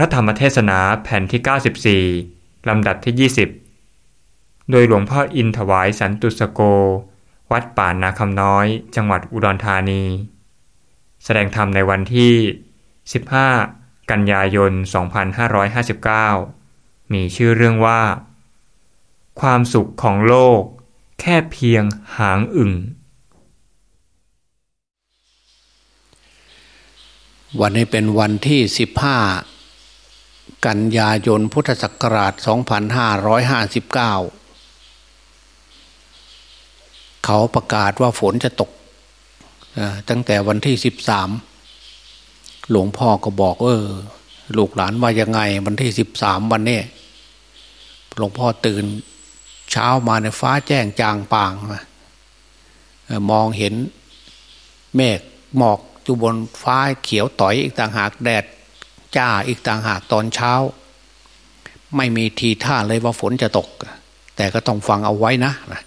ระธรรมเทศนาแผ่นที่ 94 ลำดับที่ 20 โดยหลวงพ่ออินถวายสันตุสโก วัดป่านาคำน้อย จังหวัดอุดรธานี แสดงธรรมในวันที่ 15 กันยายน 2559 มีชื่อเรื่องว่า ความสุขของโลก แค่เพียงหางอึ่ง วันนี้เป็นวันที่ 15 กันยายนพุทธศักราช 2559 เขาประกาศว่าฝนจะตก ตั้งแต่วันที่ 13 หลวงพ่อก็บอกเออลูกหลานว่ายังไงวันที่ 13 วันนี้หลวงพ่อตื่นเช้ามาในฟ้าแจ้งจางปางมองเห็นเมฆหมอกอยู่บนฟ้าเขียวต่อยอีกต่างหากแดด จ้าอีกต่างหากตอนเช้า ไม่มีทีท่าเลยว่าฝนจะตก แต่ก็ต้องฟังเอาไว้นะนะ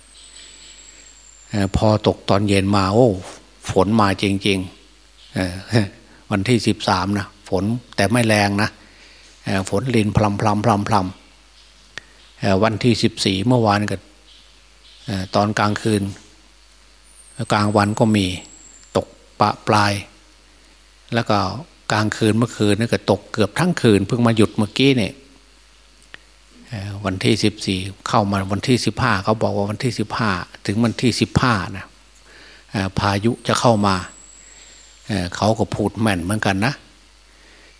พอตกตอนเย็นมาโอ้ฝนมาจริงๆวันที่สิบสามนะฝนแต่ไม่แรงนะฝนลินพลำพลำพลำพลำวันที่สิบสี่เมื่อวานก็ตอนกลางคืน กลางวันก็มีตกปะปลาย แล้วก็ กลางคืนเมื่อคืนนี่ก็ตกเกือบทั้งคืน เพิ่งมาหยุดเมื่อกี้เนี่ยวันที่สิบสี่เข้ามาวันที่สิบห้าเขาบอกว่าวันที่สิบห้าถึงวันที่สิบห้านะพายุจะเข้ามาเขาก็พูดแม่นเหมือนกันนะ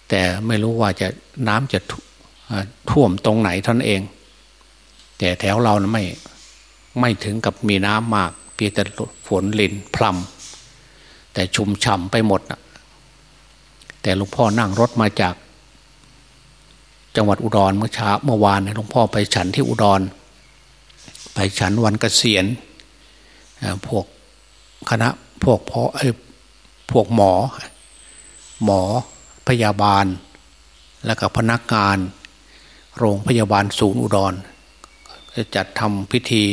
แต่ไม่รู้ว่าจะน้ำจะท่วมตรงไหนท่านเอง แต่แถวเรานะไม่ไม่ถึงกับมีน้ำมาก เพียงแต่ฝนลินพลำแต่ชุ่มฉ่ำไปหมดนะ แต่หลวงพ่อนั่งรถมาจาก จังหวัดอุดรเมื่อเช้าเมื่อวานหลวงพ่อไปฉันที่อุดร ไปฉันวันเกษียณพวกคณะพวกพอไอ้พวกหมอ หมอพยาบาล แล้วก็พนักงาน โรงพยาบาลศูนย์อุดรจะจัดทำพิธี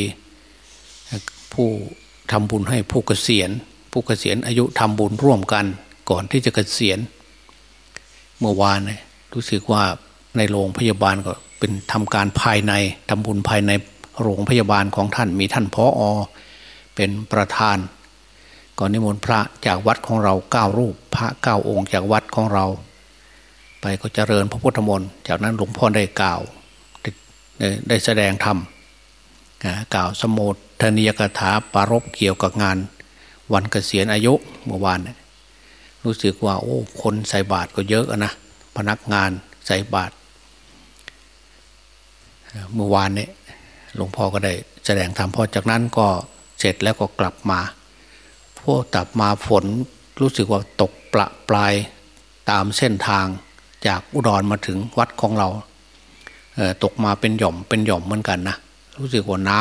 ผู้ทำบุญให้ผู้เกษียณ ผู้เกษียณอายุทำบุญร่วมกันก่อนที่จะเกษียณ เมื่อวานรู้สึกว่าในโรงพยาบาลก็เป็นทำการภายในทำบุญภายในโรงพยาบาลของท่านมีท่านพออเป็นประธาน ก่อนนิมนต์พระจากวัดของเราเก้ารูปพระเก้าองค์จากวัดของเรา ไปก็เจริญพระพุทธมนต์จากนั้นหลวงพ่อได้กล่าวได้แสดงธรรมกล่าวสมุทนียกถาปารบเกี่ยวกับงาน วันเกษียณอายุเมื่อวานเนี่ย รู้สึกว่า โอ้ คนใส่บาตรก็เยอะนะพนักงานใส่บาตรเมื่อวานนี้หลวงพ่อก็ได้แสดงธรรมพอจากนั้นก็เสร็จแล้วก็กลับมาพวกตับมาฝนรู้สึกว่าตกประปลายตามเส้นทางจากอุดรมาถึงวัดของเราตกมาเป็นหย่อมเป็นหย่อมเหมือนกันนะรู้สึกว่าน้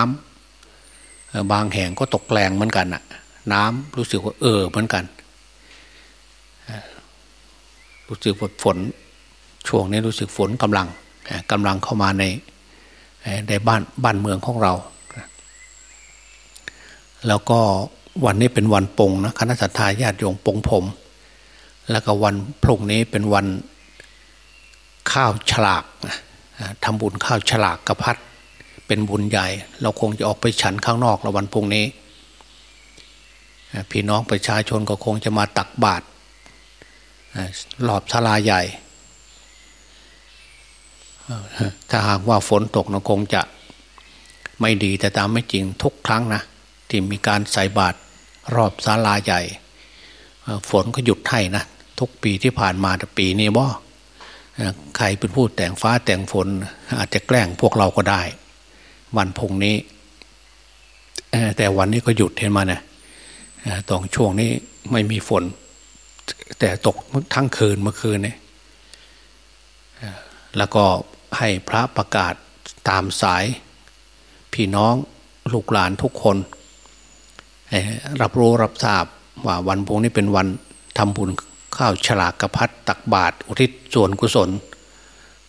ำบางแห่งก็ตกแรงเหมือนกันนะน้ำรู้สึกว่าเออเหมือนกัน รู้สึกว่าฝนช่วงนี้รู้สึกฝนกำลังกำลังเข้ามาในในบ้านบ้านเมืองของเรา แล้วก็วันนี้เป็นวันปงนะคณะสัตยาญาติโยมปงผม แล้วก็วันพรุ่งนี้เป็นวันข้าวฉลากทำบุญข้าวฉลากกระพัดเป็นบุญใหญ่ เราคงจะออกไปฉันข้างนอกแล้ววันพรุ่งนี้ พี่น้องประชาชนก็คงจะมาตักบาตร หลอบศาลาใหญ่ถ้าหากว่าฝนตกนะคงจะไม่ดีแต่ตามไม่จริงทุกครั้งนะที่มีการใส่บาตรรอบศาลาใหญ่ ฝนก็หยุดให้นะทุกปีที่ผ่านมาแต่ปีนี้บ่ใครเป็นผู้แต่งฟ้าแต่งฝน อาจจะแกล้งพวกเราก็ได้ วันพุ่งนี้ แต่วันนี้ก็หยุดเห็นมาเนี่ยตอนช่วงนี้ไม่มีฝน แต่ตกทั้งคืนเมื่อคืนเนี่ยแล้วก็ให้พระประกาศตามสาย พี่น้องลูกหลานทุกคน รับรู้รับทราบว่าวันพงนี้เป็นวันทำบุญข้าวฉลากกระพัดตักบาตรอุทิศส่วนกุศล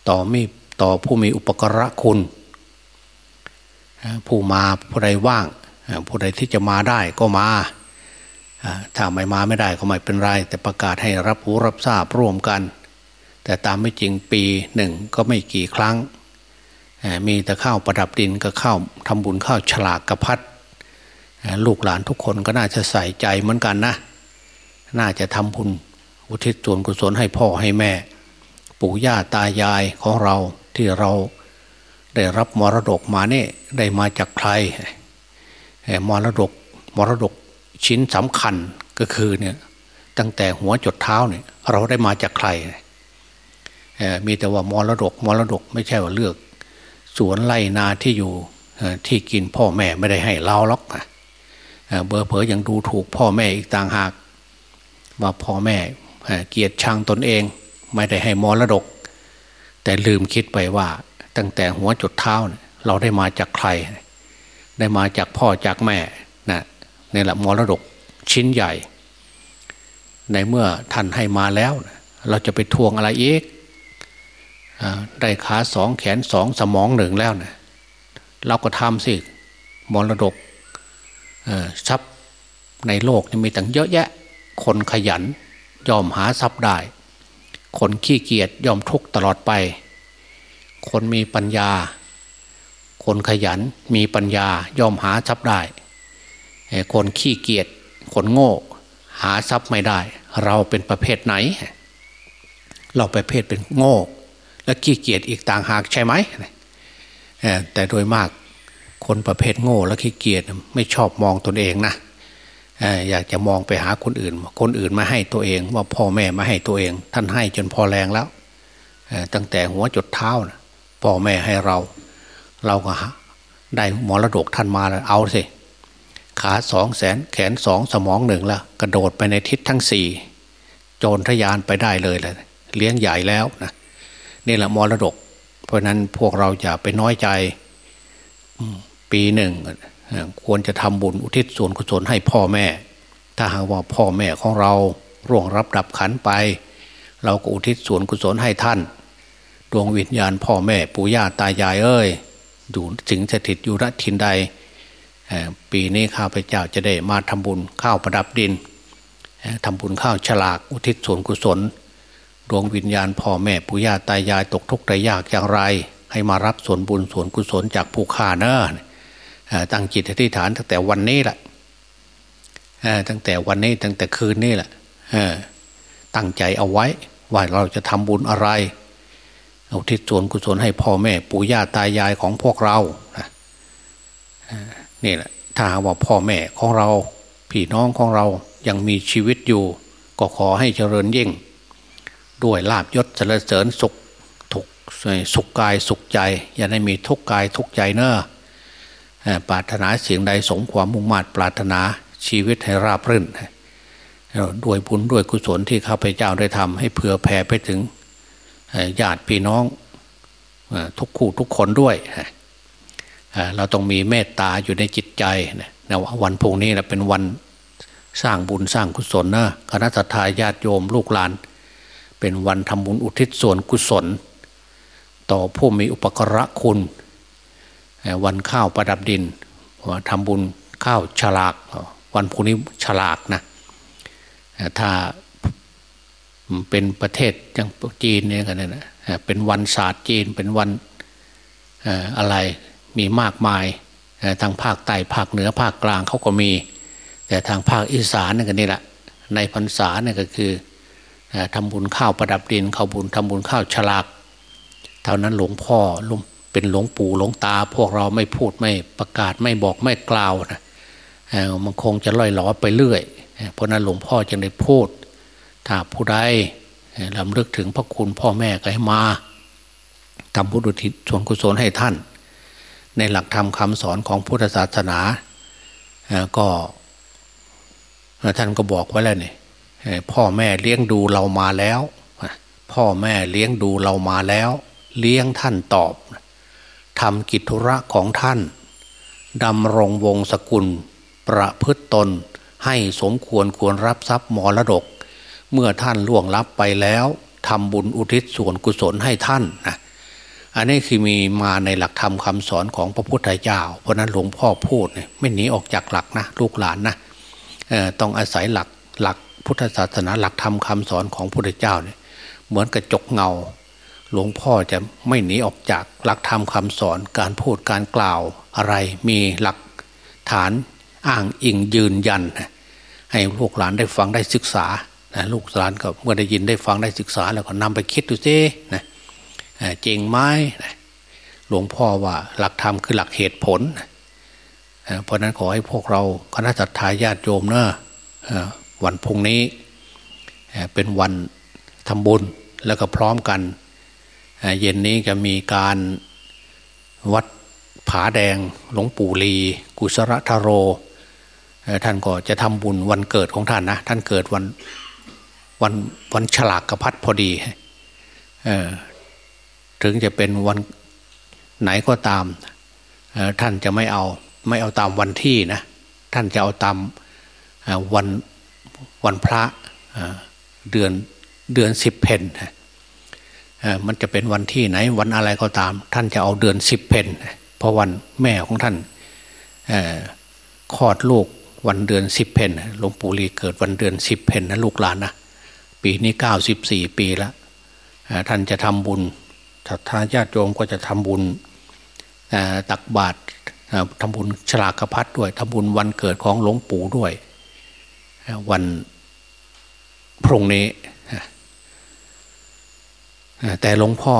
ต่อมีต่อผู้มีอุปกระคุณ ผู้มาผู้ใดว่าง ผู้ใดที่จะมาได้ก็มา ถ้าไม่มาไม่ได้ก็ไม่เป็นไรแต่ประกาศให้รับรู้รับทราบร่วมกัน แต่ตามไม่จริงปีหนึ่งก็ไม่กี่ครั้ง มีแต่ข้าวประดับดินก็ข้าวทำบุญข้าวฉลากกระพัดลูกหลานทุกคนก็น่าจะใส่ใจเหมือนกันนะ น่าจะทำบุญอุทิศส่วนกุศลให้พ่อให้แม่ ปู่ย่าตายายของเราที่เราได้รับมรดกมาเนี่ยได้มาจากใครมรดกมรดก ชิ้นสำคัญก็คือเนี่ยตั้งแต่หัวจดเท้าเนี่ยเราได้มาจากใคร มีแต่ว่ามรดกมรดกไม่ใช่ว่าเลือก สวนไร่นาที่อยู่ที่กินพ่อแม่ไม่ได้ให้เราหรอกเบอร์เผยยังดูถูกพ่อแม่อีกต่างหาก ว่าพ่อแม่เกียรติชังตนเอง ไม่ได้ให้มรดก แต่ลืมคิดไปว่า ตั้งแต่หัวจดเท้าเราได้มาจากใคร ได้มาจากพ่อจากแม่ นะนี่แหละมรดกชิ้นใหญ่ ในเมื่อท่านให้มาแล้ว เราจะไปทวงอะไรอีกได้ขาสองแขนสองสมองหนึ่งแล้วเนะเราก็ทำสิมรดกทรัพย์ในโลกนี่มีตั้งเยอะแยะ คนขยันยอมหาทรัพย์ได้ คนขี้เกียจยอมทุกตลอดไป คนมีปัญญา คนขยันมีปัญญายอมหาทรัพย์ได้ คนขี้เกียจคนโง่ หาทรัพย์ไม่ได้ เราเป็นประเภทไหน เราประเภทเป็นโง่ และขี้เกียจอีกต่างหากใช่ไหมแต่โดยมากคนประเภทโง่และขี้เกียจไม่ชอบมองตนเองนะอยากจะมองไปหาคนอื่น คนอื่นมาให้ตัวเอง ว่าพ่อแม่มาให้ตัวเอง ท่านให้จนพอแรงแล้วตั้งแต่หัวจดเท้านะพ่อแม่ให้เรา เราก็ได้มรดกท่านมาแล้วเอาสิ ขาสองแสนแขนสองสมองหนึ่งล้วกระโดดไปในทิศทั้งสี่โจรทยานไปได้เลยแหละเลี้ยงใหญ่แล้วนะนี่แหละมรดก เพราะนั้นพวกเราอย่าไปน้อยใจปีหนึ่งควรจะทำบุญอุทิศส่วนกุศลให้พ่อแม่ ถ้าหากว่าพ่อแม่ของเราร่วงรับดับขันไป เราก็อุทิศส่วนกุศลให้ท่าน ดวงวิญญาณพ่อแม่ปู่ย่าตายายเอ้ยอยู่ถึงสถิตอยู่ณทินใด ปีนี้ข้าพเจ้าจะได้มาทำบุญข้าวประดับดินทำบุญข้าวฉลากอุทิศส่วนกุศล ดวงวิญญาณพ่อแม่ปู่ย่าตายายตกทุกข์ได้ยากอย่างไร ให้มารับส่วนบุญส่วนกุศลจากผู้ข่าเนอะตั้งจิตอธิษฐานตั้งแต่วันนี้แหละตั้งแต่วันนี้ตั้งแต่คืนนี้แหละตั้งใจเอาไว้ว่าเราจะทำบุญอะไรเอาทิศส่วนกุศลให้พ่อแม่ปู่ย่าตายายของพวกเรา นี่แหละถ้าว่าพ่อแม่ของเราพี่น้องของเรายังมีชีวิตอยู่ ก็ขอให้เจริญยิ่ง ด้วยลาบยศเจริญเสริญสุขทุกสุขกายสุขใจ อย่าได้มีทุกกายทุกใจเนอะปรารถนาเสิ่งใดสมความมุ่งมั่นปรารถนาชีวิตให้ราบรื่นด้วยบุญด้วยกุศลที่ข้าพเจ้าได้ทำให้เผื่อแผ่ไปถึงญาติพี่น้องทุกคู่ทุกคนด้วย เราต้องมีเมตตาอยู่ในจิตใจนะวันพุ่งนี้นะเป็นวันสร้างบุญสร้างกุศลนะคณะทาญาติโยมลูกหลาน เป็นวันทำบุญอุทิศส่วนกุศล ต่อผู้มีอุปกระคุณ วันข้าวประดับดินทำบุญข้าวฉลาก วันพุ่งนี้ฉลากนะถ้าเป็นประเทศอย่างจีนเนี่ยกันนะเป็นวันศาสตร์จีนเป็นวันอะไร มีมากมายทางภาคใต้ภาคเหนือภาคกลางเขาก็มี แต่ทางภาคอีสานนี่กันนี่แหละในพรรษาเนี่ยก็คือทำบุญข้าวประดับดินข้าวบุญทำบุญข้าวฉลากเท่านั้นหลวงพ่อลุงเป็นหลวงปู่หลวงตา พวกเราไม่พูดไม่ประกาศไม่บอกไม่กล่าวนะมันคงจะล่อยหลอไปเรื่อยเพราะนั้นหลวงพ่อจึงได้พูด ถ้าผู้ใดลำลึกถึงพระคุณพ่อแม่ก็ให้มาทำบุญอุทิศส่วนกุศลให้ท่าน ในหลักธรรมคาสอนของพุทธศาสนาก็ท่านก็บอกไว้แล้วนี่พ่อแม่เลี้ยงดูเรามาแล้ว พ่อแม่เลี้ยงดูเรามาแล้ว เลี้ยงท่านตอบทำกิจธุระของท่านดำรงวงศกุล ประพฤตตน ให้สมควรควรรับทรัพย์มรดก เมื่อท่านล่วงลับไปแล้วทำบุญอุทิศส่วนกุศลให้ท่านนะ อันนี้คือมีมาในหลักธรรมคาสอนของพระพุทธเจ้า เพราะนั้นหลวงพ่อพูดเนี่ยไม่หนีออกจากหลักนะลูกหลานนะต้องอาศัยหลักหลักพุทธศาสนาหลักธรรมคาสอนของพระพุทธเจ้าเนี่ยเหมือนกระจกเงา หลวงพ่อจะไม่หนีออกจากหลักธรรมคำสอนการพูดการกล่าวอะไรมีหลักฐานอ้างอิงยืนยัน ให้ลูกหลานได้ฟังได้ศึกษานะลูกหลานก็เมื่อได้ยินได้ฟังได้ศึกษาแล้วก็นำไปคิดดูซินะ จริงไหมหลวงพ่อว่าหลักธรรมคือหลักเหตุผล เพราะนั้นขอให้พวกเราคณะสัตยาญาติโยมเนะวันพุ่งนี้เป็นวันทำบุญแล้วก็พร้อมกัน เย็นนี้จะมีการวัดผาแดงหลวงปู่ลี กุศรธโร ท่านก็จะทำบุญวันเกิดของท่านนะ ท่านเกิดวันวันวันฉลากกระพัดพอดี ถึงจะเป็นวันไหนก็ตาม ท่านจะไม่เอาไม่เอาตามวันที่นะท่านจะเอาตามวันวันพระเดือนเดือนสิบเพนมันจะเป็นวันที่ไหนวันอะไรก็ตาม ท่านจะเอาเดือนสิบเพนเพราะวันแม่ของท่านคลอดลูกวันเดือนสิบเพนหลวงปู่ลีเกิดวันเดือนสิบเพนนะลูกหลานนะปีนี้เก้าสิบสี่ปีแล้วท่านจะทำบุญ ทานญาติโยมก็จะทำบุญตักบาตรทำบุญฉลากพัดด้วยทำบุญวันเกิดของหลวงปู่ด้วย วันพรุ่งนี้ แต่หลวงพ่อ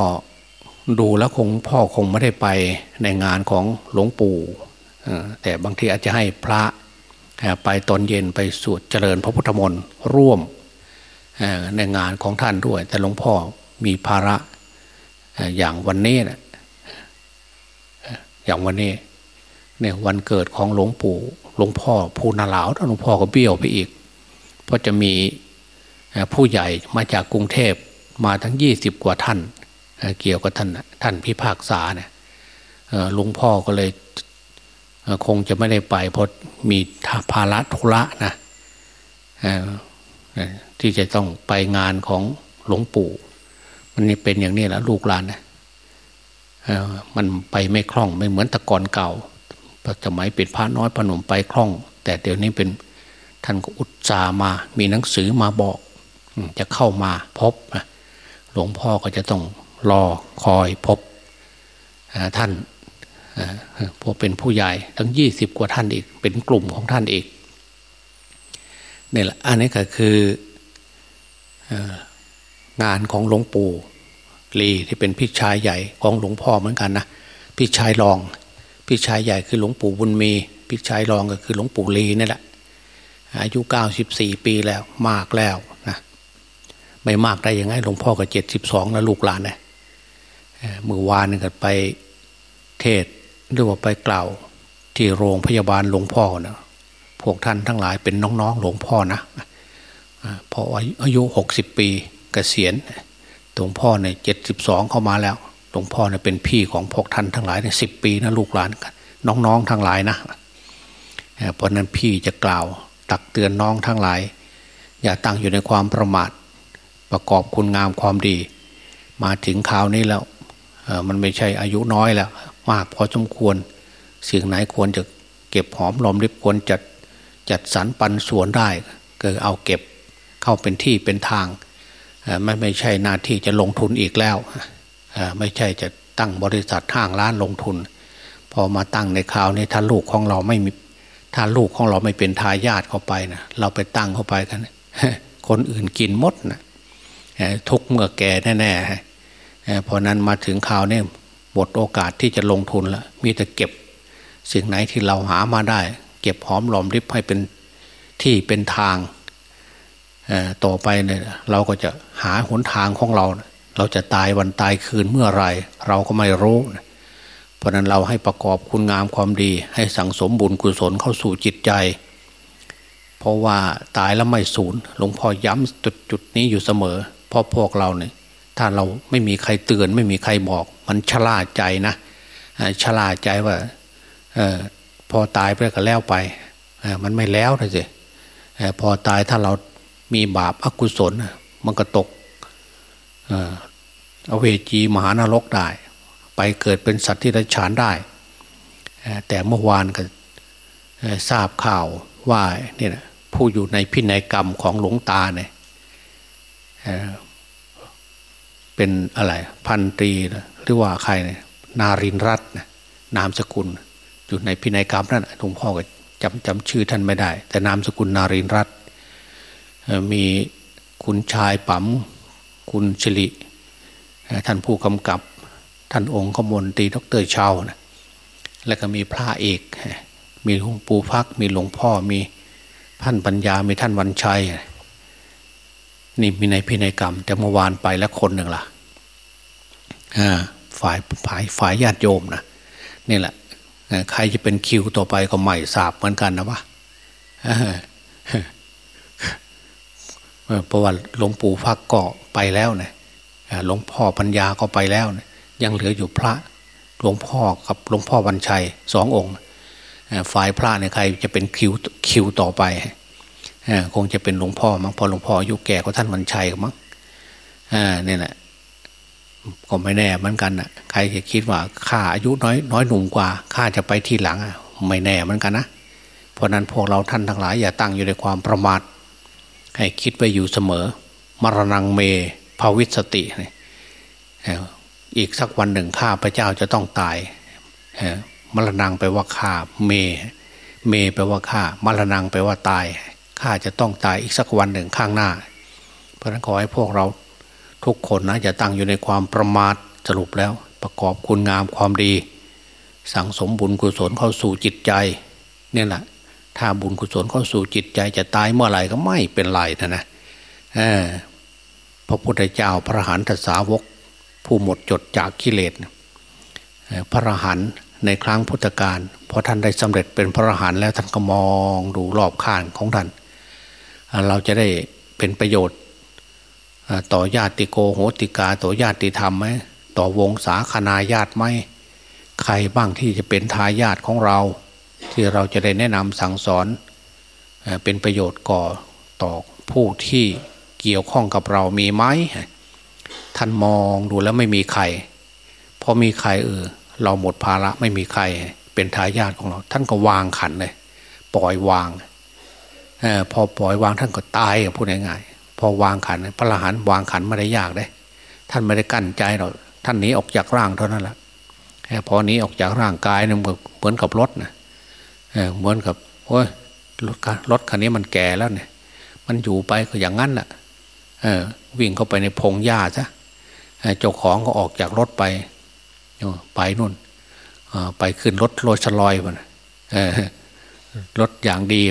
ดูแล้วคงพ่อคงไม่ได้ไปในงานของหลวงปู่แต่บางทีอาจจะให้พระไปตอนเย็นไปสวดเจริญพระพุทธมนต์ร่วมในงานของท่านด้วย แต่หลวงพ่อมีภาระ อย่างวันนี้นะอย่างวันนี้เนี่ยวันเกิดของหลวงปู่หลวงพ่อภูนาหลาวหลวงพ่อก็เบี้ยวไปอีก เพราะจะมีผู้ใหญ่มาจากกรุงเทพมาทั้งยี่สิบกว่าท่าน เกี่ยวกับท่านท่านพิพากษาเนี่ยหลวงพ่อก็เลยคงจะไม่ได้ไปเพราะมีภาระธุระนะที่จะต้องไปงานของหลวงปู่ มันนี่เป็นอย่างนี้แหละลูกหลานนะมันไปไม่คล่องไม่เหมือนตะกอนเก่าสมัยเป็นพระน้อยพนมไปคล่อง แต่เดี๋ยวนี้เป็นท่านก็อุตส่าห์มา มีหนังสือมาบอกจะเข้ามาพบหลวงพ่อก็จะต้องรอคอยพบท่านพอเป็นผู้ใหญ่ทั้งยี่สิบกว่าท่านอีก เป็นกลุ่มของท่านอีกนี่แหละอันนี้ก็คืองานของหลวงปู่ ลีที่เป็นพี่ชายใหญ่ของหลวงพ่อเหมือนกันนะพี่ชายรอง พี่ชายใหญ่คือหลวงปู่บุญมีพี่ชายรองก็คือหลวงปู่ลีนี่แหละอายุเก้าสิบสี่ปีแล้วมากแล้วนะไม่มากได้ยังไงหลวงพ่อก็เจ็ดสิบสองแล้วลูกหลานเนี่ยมือวานก็ไปเทศหรือว่าไปกล่าวที่โรงพยาบาลหลวงพ่อนะพวกท่านทั้งหลายเป็นน้องๆหลวงพ่อนะพออายุหกสิบปีกเกษียณ ลวงพ่อเนี่ยเจ็ดสิบสองเข้ามาแล้วหลวงพ่อเนี่ยเป็นพี่ของพวกท่านทั้งหลายเนี่ยสิบปีนะลูกหลานกันน้องๆทั้งหลายนะเพราะนั้นพี่จะกล่าวตักเตือนน้องทั้งหลาย อย่าตั้งอยู่ในความประมาทประกอบคุณงามความดี มาถึงคราวนี้แล้วมันไม่ใช่อายุน้อยแล้ว มากพอสมควรสิ่งไหนควรจะเก็บหอมรอมริบควรจัดจัดสรรปันส่วนได้ก็เอาเก็บเข้าเป็นที่เป็นทาง ไม่ไม่ใช่หน้าที่จะลงทุนอีกแล้วไม่ใช่จะตั้งบริษัทห้างร้านลงทุน พอมาตั้งในคราวนี้ถ้าลูกของเราไม่มีถ้าลูกของเราไม่เป็นทายาทเข้าไปนะเราไปตั้งเข้าไปกันคนอื่นกินมดนะทุกเมื่อแก่แน่ๆเพราะนั้นมาถึงคราวนี้หมดโอกาสที่จะลงทุนแล้วมีแต่เก็บ สิ่งไหนที่เราหามาได้ เก็บหอมหลอมริบให้เป็นที่เป็นทาง ต่อไปเนี่ยเราก็จะหาหนทางของเรา เราจะตายวันตายคืนเมื่อไรเราก็ไม่รู้ เพราะนั้นเราให้ประกอบคุณงามความดี ให้สั่งสมบุญกุศลเข้าสู่จิตใจ เพราะว่าตายแล้วไม่สูญหลวงพ่อย้ำจุดจุดนี้อยู่เสมอ เพราะพวกเราเนี่ยถ้าเราไม่มีใครเตือน ไม่มีใครบอก มันชลาใจนะชลาใจว่าออพอตายไปก็แล้วไปมันไม่แล้วเลยสิพอตายถ้าเรา มีบาปอกุศล มันก็ตกอเวจีมหานรกได้ ไปเกิดเป็นสัตว์ที่ไรฉานได้ แต่เมื่อวานก็ทราบข่าวว่าเนี่ยผู้อยู่ในพินัยกรรมของหลวงตาเนี่ยเป็นอะไรพันตรีหรือว่าใครเนี่ยนารินรัตน์นามสกุล อยู่ในพินัยกรรมนั่นหลวงพ่อก็จำจำชื่อท่านไม่ได้ แต่นามสกุลนารินรัตน์ มีคุณชายปั๊มคุณชลิท่านผู้กำกับ ท่านองค์ขมลตีดรเชานะแล้วก็มีพระเอก มีหลวงปู่พัก มีหลวงพ่อมีท่านปัญญา มีท่านวันชัย นี่มีในพินัยกรรม แต่เมื่อวานไปแล้วคนหนึ่งล่ะฝ่ายฝ่ายฝ่ายญาติโยมนะนี่แหละใครจะเป็นคิวต่อไปก็ใหม่สาบเหมือนกันนะวะ เพราะว่าหลวงปู่พักก็ไปแล้วเนี่ยหลวงพ่อปัญญาก็ไปแล้วเนี่ยยังเหลืออยู่พระหลวงพ่อกับหลวงพ่อวันชัยสององค์ฝ่ายพระเนี่ยใครจะเป็นคิวคิวต่อไปคงจะเป็นหลวงพ่อมั้งพอหลวงพ่ออายุแก่ก็ท่านวันชัยมั้งเนี่ยแหละก็ไม่แน่เหมือนกันนะใครจะคิดว่าข้าอายุน้อยน้อยหนุ่มกว่าข้าจะไปทีหลังไม่แน่เหมือนกันนะเพราะนั้นพวกเราท่านทั้งหลายอย่าตั้งอยู่ในความประมาท ให้คิดไปอยู่เสมอ มรณงเมภาวิสติอีกสักวันหนึ่งข้าพระเจ้าจะต้องตายมรณงไปว่าข้าเม เมแปลว่าข้ามรณงไปว่าตายข้าจะต้องตายอีกสักวันหนึ่งข้างหน้า เพราะนั้นขอให้พวกเราทุกคนนะจะตั้งอยู่ในความประมาทสรุปแล้วประกอบคุณงามความดี สั่งสมบุญกุศลเข้าสู่จิตใจ เนี่ยแหละ ถ้าบุญกุศลเข้าสู่จิตใจจะตายเมื่อไหร่ก็ไม่เป็นไรนะนะพระพุทธเจ้าพระหันตสาวก ผู้หมดจดจากกิเลสพระหันในครั้งพุทธกาลพอท่านได้สำเร็จเป็นพระหันแล้วท่านก็มองดูรอบข้างของท่าน เราจะได้เป็นประโยชน์ต่อญาติโกโหติกาต่อญาติธรรมไหมต่อวงศาคณาญาติไหมใครบ้างที่จะเป็นทายาทของเรา ที่เราจะได้แนะนำสั่งสอนเป็นประโยชน์ก่อต่อผู้ที่เกี่ยวข้องกับเรามีไหมท่านมองดูแล้วไม่มีใครพอมีใครเออเราหมดภาระไม่มีใครเป็นทายาทของเรา ท่านก็วางขันเลยปล่อยวางอพอปล่อยวางท่านก็ตายพูดง่ายพอวางขัน พระอรหันต์วางขันไม่ได้ยากเลยท่านไม่ได้กั้นใจหรอกท่านหนีออกจากร่างเท่านั้นแหละพอนี้ออกจากร่างกายเนี่ยเหมือนกับรถนะ เหมือนกับโอ้ยรถรถคันนี้มันแก่แล้วเนี่ย มันอยู่ไปก็อย่างนั้นแหละวิ่งเข้าไปในพงหญ้าซะเจ้าของก็ออกจากรถไปไปนู่นไปขึ้นรถโรชลอยมันรถอย่างดี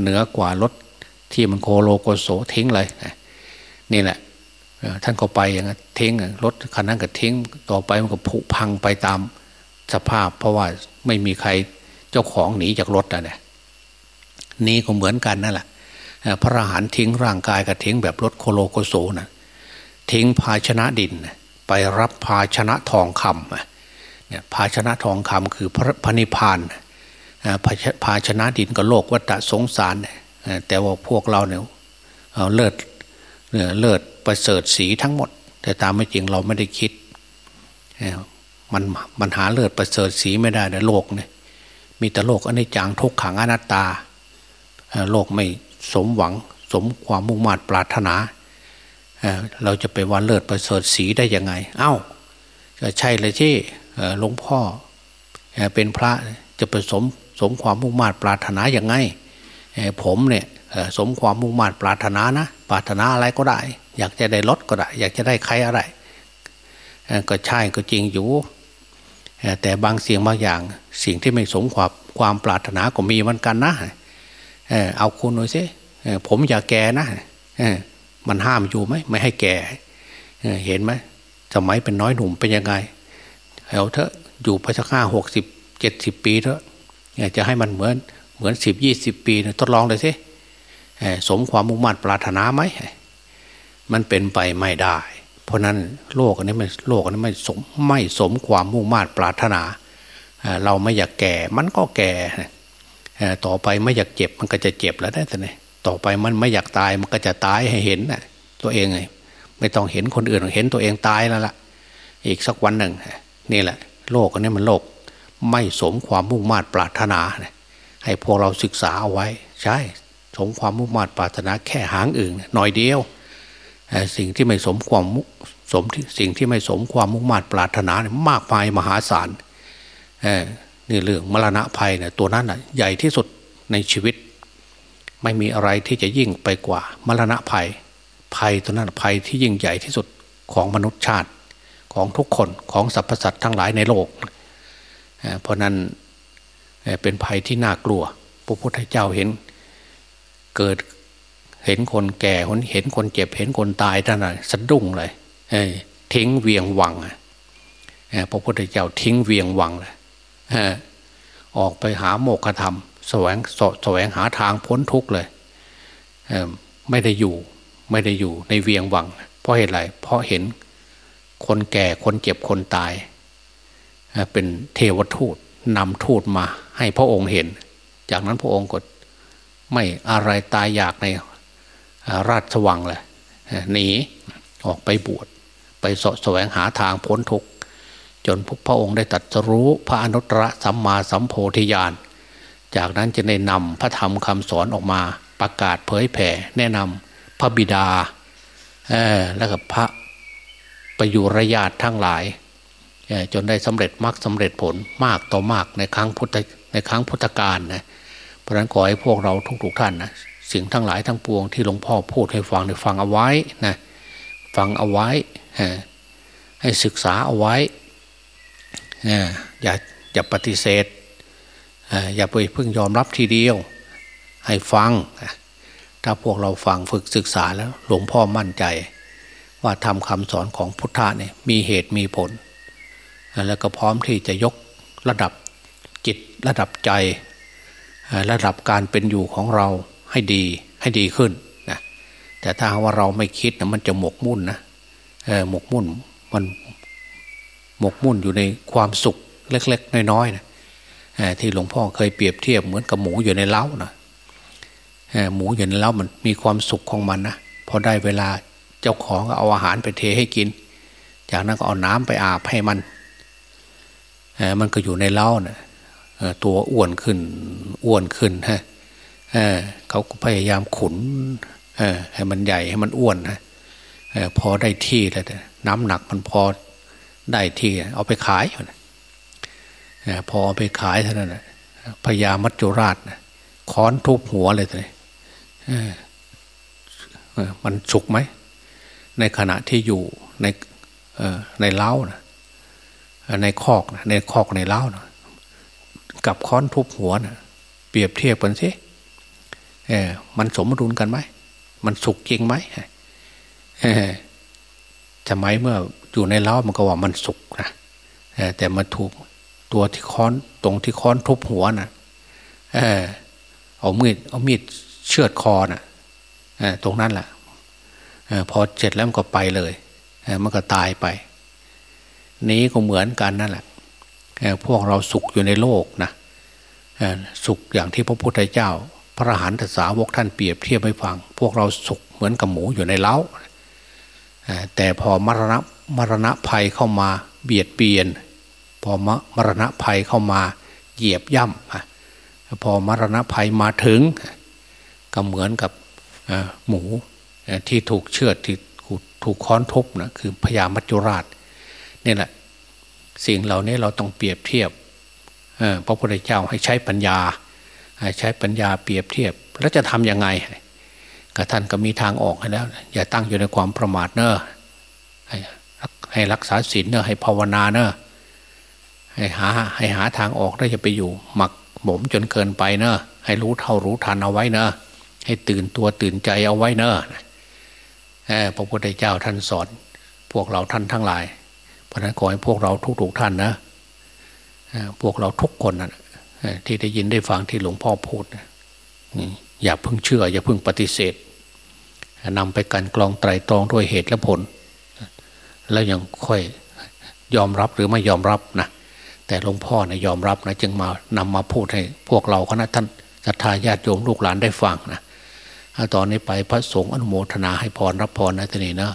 เหนือกว่ารถที่มันโคโลโกโสทิ้งเลยนี่แหละท่านก็ไปอย่างนั้นทิ้งรถคันนั้นก็ทิ้งต่อไปมันก็ผุพังไปตามสภาพ เพราะว่าไม่มีใคร เจ้าของหนีจากรถนะเนี่ยนี่ก็เหมือนกันนั่นแหละพระอรหันต์ทิ้งร่างกายก็ทิ้งแบบรถโคโลโกโสนะทิ้งภาชนะดิน ไปรับภาชนะทองคำเนี่ยภาชนะทองคำคือพระพนิพานภาชนะดินก็โลกวัฏสงสารแต่ว่าพวกเราเนี่ยเลิศเลิศประเสริฐสีทั้งหมด แต่ตามไม่จริงเราไม่ได้คิดมันมันหาเลิศประเสริฐสีไม่ได้ในโลกเนี่ย มีแต่โลกอันนี้จางทุกขังอนัตตา โลกไม่สมหวัง สมความมุ่งมั่นปรารถนาเราจะไปวันเลิศประเสริฐสีได้ยังไง เอา้าใช่เลยที่หลวงพ่อเป็นพระจะผสมสมความมุ่งมั่นปรารถนาอย่างไงผมเนี่ยสมความมุ่งมั่นปรารถนานะ ปรารถนาอะไรก็ได้ อยากจะได้รถก็ได้ อยากจะได้ใครอะไรก็ใช่ก็จริงอยู่ แต่บางเสียงบางอย่าง สิ่งที่ไม่สมความความปรารถนาก็มีเหมือนกันนะเอาคุณหน่อยสิผมอย่าแก่นะมันห้ามอยู่ไหมไม่ให้แก่เห็นไหมสมัยเป็นน้อยหนุ่มเป็นยังไงเอาเถอะอยู่ไปสักห้าหกสิบเจ็ดสิบปีเถอะจะให้มันเหมือนเหมือนสิบยี่สิบปีทดลองเลยสิสมความมุ่งมั่นปรารถนาไหมมันเป็นไปไม่ได้ เพราะนั้นโลกอันนี้ไม่โลกอันนี้ไม่สมไม่สมความมุ่งมั่นปรารถนา เราไม่อยากแก่มันก็แก่ต่อไปไม่อยากเจ็บมันก็จะเจ็บแล้วได้แต่ไหนต่อไปมันไม่อยากตายมันก็จะตายให้เห็นนะตัวเองไงไม่ต้องเห็นคนอื่นเห็นตัวเองตายแล้วล่ะ อีกสักวันหนึ่งนี่แหละ โลกอันนี้มันโลก ไม่สมความมุ่งมั่นปรารถนาให้พวกเราศึกษาเอาไว้ ใช่ สมความมุ่งมั่นปรารถนาแค่หางอื่นหน่อยเดียว สิ่งที่ไม่สมความสมสิ่งที่ไม่สมความมุ่งมั่นปรารถนาเนี่ยมากมายมหาศาลนี่เรื่องมรณะภัยเนี่ยตัวนั้นอะใหญ่ที่สุดในชีวิต ไม่มีอะไรที่จะยิ่งไปกว่ามรณะภัย ภัยตัวนั้นภัยที่ยิ่งใหญ่ที่สุดของมนุษยชาติของทุกคนของสรรพสัตว์ทั้งหลายในโลก เพราะนั้นเป็นภัยที่น่ากลัว พระพุทธเจ้าเห็นเกิด เห็นคนแก่เห็นคนเจ็บ เห็นคนตายท่านสะดุ้งเลยทิ้งเวียงวังพระพุทธเจ้าทิ้งเวียงวังเลยออกไปหาโมกขธรรมแสวงแสวงหาทางพ้นทุกข์เลยไม่ได้อยู่ไม่ได้อยู่ในเวียงวัง เพราะเหตุไรเพราะเห็นคนแก่คนเจ็บคนตาย เป็นเทวทูตนำทูตมาให้พระองค์เห็น จากนั้นพระองค์ก็ไม่อะไรตายอยากใน ราชวังเลยหนีออกไปบวชไปสะแสวงหาทางพ้นทุกข์จนพระองค์ได้ตัดรู้พระอนุตตรสัมมาสัมโพธิญาณจากนั้นจะได้นำพระธรรมคำสอนออกมาประกาศเผยแผ่แนะนำพระบิดาแล้วก็พระประยุรญาติทั้งหลาย จนได้สำเร็จมรรคสาเร็จผลมากต่อมากในครั้งพุทธในครั้งพุทธกาลนะเพราะฉะนั้นขอให้พวกเราทุกๆท่านนะ สิ่งทั้งหลายทั้งปวงที่หลวงพ่อพูดให้ฟังในฟังเอาไว้นะฟังเอาไว้ให้ศึกษาเอาไว้อย่าอย่าปฏิเสธอย่าไปเพิ่งยอมรับทีเดียว ให้ฟัง ถ้าพวกเราฟังฝึกศึกษาแล้วหลวงพ่อมั่นใจ ว่าทำคำสอนของพุทธะเนี่ยมีเหตุมีผล แล้วก็พร้อมที่จะยกระดับจิตระดับใจ ระดับการเป็นอยู่ของเรา ให้ดีให้ดีขึ้นนะแต่ถ้าว่าเราไม่คิดนะมันจะหมกมุ่นนะหมกมุ่นมันหมกมุ่นอยู่ในความสุขเล็ก ๆ น้อยๆนะที่หลวงพ่อเคยเปรียบเทียบเหมือนกับหมูอยู่ในเล้านะหมูอยู่ในเล้ามันมีความสุขของมันนะพอได้เวลาเจ้าของเอาอาหารไปเทให้กิน จากนั้นก็เอาน้ำไปอาบให้มันมันก็อยู่ในเล้านะตัวอ้วนขึ้นอ้วนขึ้นฮะ เขาก็พยายามขุนให้มันใหญ่ให้มันอ้วนนะพอได้ที่แล้วน้ำหนักมันพอได้ที่เอาไปขายพอเอาไปขายเท่านั้นพญามัจจุราชค้อนทุบหัวเลยเลยมันสุกไหม ในขณะที่อยู่ในในเล้านะในคอกนะในคอกในเล้านะกับค้อนทุบหัวนะเปรียบเทียบกันสิเออมันสมดุลกันไหม มันสุกจริงไหมสมัยเมื่ออยู่ในเล้ามันก็ว่ามันสุกนะแต่มาถูกตัวที่ค้อนตรงที่ค้อนทุบหัวนะ่ะเออเอามีดเอามีดเชือดคอนะ่ะตรงนั้นแหละพอเสร็จแล้วมันก็ไปเลยมันก็ตายไป นี้ก็เหมือนกันนั่นแหละพวกเราสุขอยู่ในโลกนะสุขอย่างที่พระพุทธเจ้า พระรหันตสาวกท่านเปรียบเทียบให้ฟัง พวกเราสุขเหมือนกับหมูอยู่ในเล้าแต่พอมรณะมรณะภัยเข้ามาเบียดเบียน พอมรณะภัยเข้ามาเหยียบย่ำพอมรณะภัยมาถึง ก็เหมือนกับหมูที่ถูกเชือดที่ถูกค้อนทุบนะคือพญามัจจุราชนี่แหละสิ่งเหล่านี้เราต้องเปรียบเทียบพระพุทธเจ้าให้ใช้ปัญญา ใช้ปัญญาเปรียบเทียบ แล้วจะทำยังไงก็ท่านก็มีทางออกให้แล้ว อย่าตั้งอยู่ในความประมาทเนอะให้รักษาศีลเนอะให้ภาวนาเนอะให้หาให้หาทางออกได้จะไปอยู่หมักหมมจนเกินไปเนอะให้รู้เท่ารู้ทันเอาไว้เนอะให้ตื่นตัวตื่นใจเอาไว้เนอะพระพุทธเจ้าท่านสอน พวกเราท่านทั้งหลาย เพราะนั้นขอให้พวกเราทุกๆท่านนะพวกเราทุกคนนะ ที่ได้ยินได้ฟังที่หลวงพ่อพูดอย่าเพิ่งเชื่อ อย่าเพิ่งปฏิเสธนำไปกันกรองไตรตรองด้วยเหตุและผล แล้วยังค่อยยอมรับหรือไม่ยอมรับนะแต่หลวงพ่อเนะยอมรับนะจึงมานำมาพูดให้พวกเราคณะท่านศรัทธาญาติโยมลูกหลานได้ฟังนะตอนนี้ไปพระสงฆ์อนุโมทนาให้พรรับพรนะทีนี้นะ